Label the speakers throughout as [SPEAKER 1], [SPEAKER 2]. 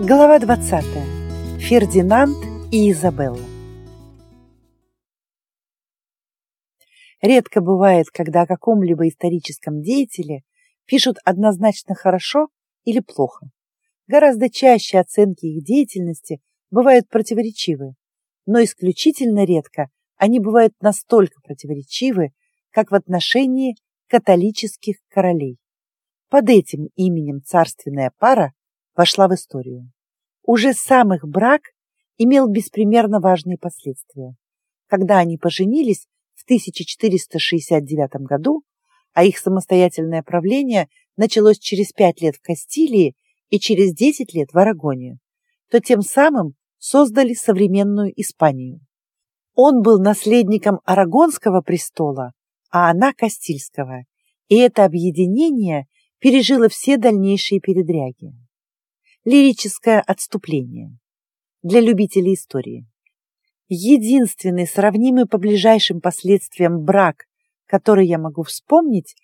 [SPEAKER 1] Глава 20. Фердинанд и Изабелла. Редко бывает, когда о каком-либо историческом деятеле пишут однозначно хорошо или плохо. Гораздо чаще оценки их деятельности бывают противоречивы, но исключительно редко они бывают настолько противоречивы, как в отношении католических королей. Под этим именем царственная пара вошла в историю. Уже сам их брак имел беспримерно важные последствия. Когда они поженились в 1469 году, а их самостоятельное правление началось через пять лет в Кастилии и через десять лет в Арагоне, то тем самым создали современную Испанию. Он был наследником Арагонского престола, а она Кастильского, и это объединение пережило все дальнейшие передряги лирическое отступление для любителей истории. Единственный сравнимый по ближайшим последствиям брак, который я могу вспомнить,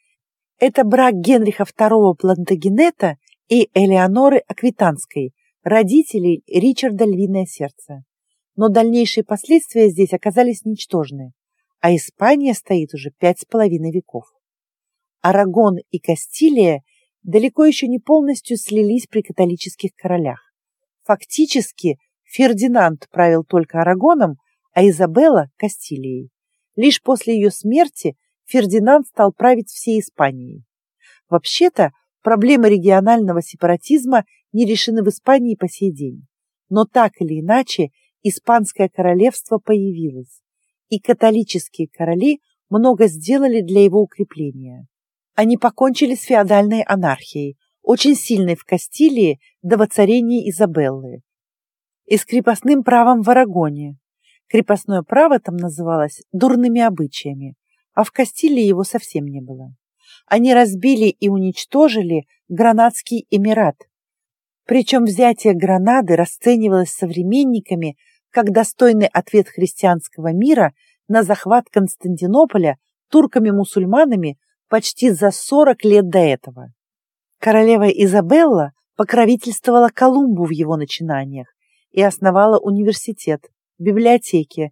[SPEAKER 1] это брак Генриха II Плантагенета и Элеоноры Аквитанской, родителей Ричарда Львиное Сердце. Но дальнейшие последствия здесь оказались ничтожны, а Испания стоит уже пять с половиной веков. Арагон и Кастилия далеко еще не полностью слились при католических королях. Фактически Фердинанд правил только Арагоном, а Изабелла – Кастилией. Лишь после ее смерти Фердинанд стал править всей Испанией. Вообще-то, проблемы регионального сепаратизма не решены в Испании по сей день. Но так или иначе, Испанское королевство появилось, и католические короли много сделали для его укрепления. Они покончили с феодальной анархией, очень сильной в Кастилии до воцарения Изабеллы, и с крепостным правом в Арагоне. Крепостное право там называлось дурными обычаями, а в Кастилии его совсем не было. Они разбили и уничтожили Гранадский Эмират. Причем взятие Гранады расценивалось современниками как достойный ответ христианского мира на захват Константинополя турками-мусульманами почти за 40 лет до этого. Королева Изабелла покровительствовала Колумбу в его начинаниях и основала университет, библиотеки.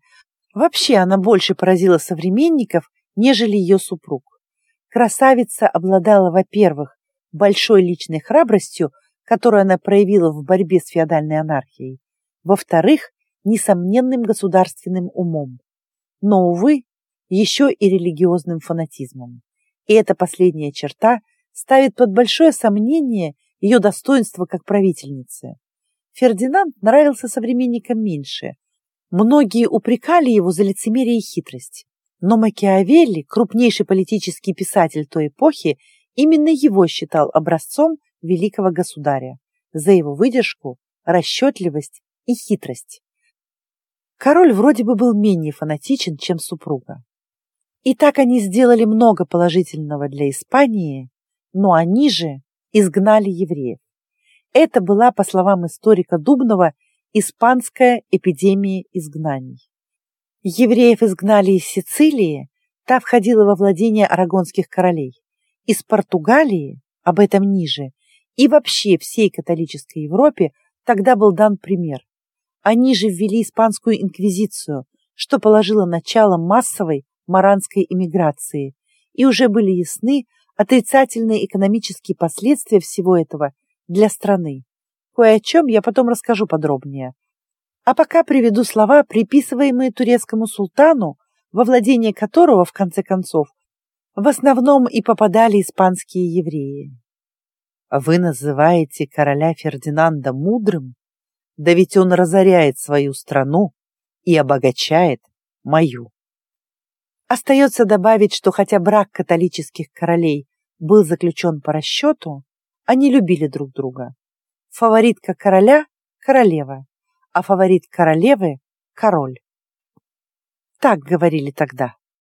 [SPEAKER 1] Вообще она больше поразила современников, нежели ее супруг. Красавица обладала, во-первых, большой личной храбростью, которую она проявила в борьбе с феодальной анархией, во-вторых, несомненным государственным умом, но, увы, еще и религиозным фанатизмом. И эта последняя черта ставит под большое сомнение ее достоинство как правительницы. Фердинанд нравился современникам меньше. Многие упрекали его за лицемерие и хитрость. Но Макиавелли, крупнейший политический писатель той эпохи, именно его считал образцом великого государя за его выдержку, расчетливость и хитрость. Король вроде бы был менее фанатичен, чем супруга. И так они сделали много положительного для Испании, но они же изгнали евреев. Это была, по словам историка Дубнова, испанская эпидемия изгнаний. Евреев изгнали из Сицилии, та входила во владение арагонских королей, из Португалии, об этом ниже, и вообще всей католической Европе тогда был дан пример. Они же ввели испанскую инквизицию, что положило начало массовой маранской эмиграции, и уже были ясны отрицательные экономические последствия всего этого для страны. Кое о чем я потом расскажу подробнее. А пока приведу слова, приписываемые турецкому султану, во владение которого, в конце концов, в основном и попадали испанские евреи. Вы называете короля Фердинанда мудрым? Да ведь он разоряет свою страну и обогащает мою. Остается добавить, что хотя брак католических королей был заключен по расчету, они любили друг друга. Фаворитка короля – королева, а фаворит королевы – король. Так говорили тогда.